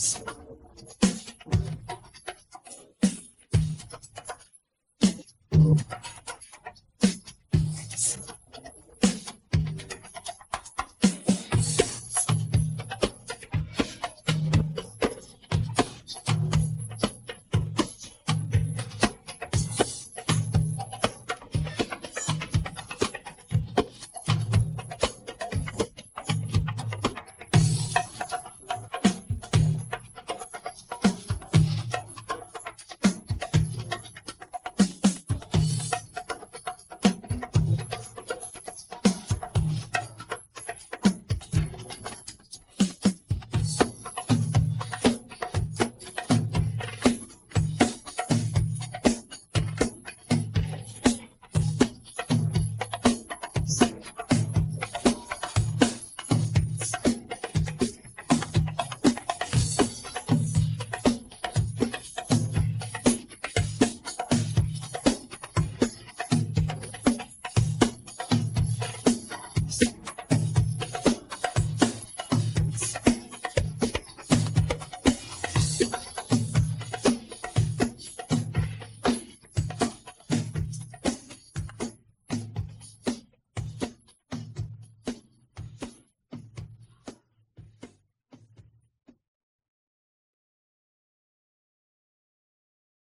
Yes.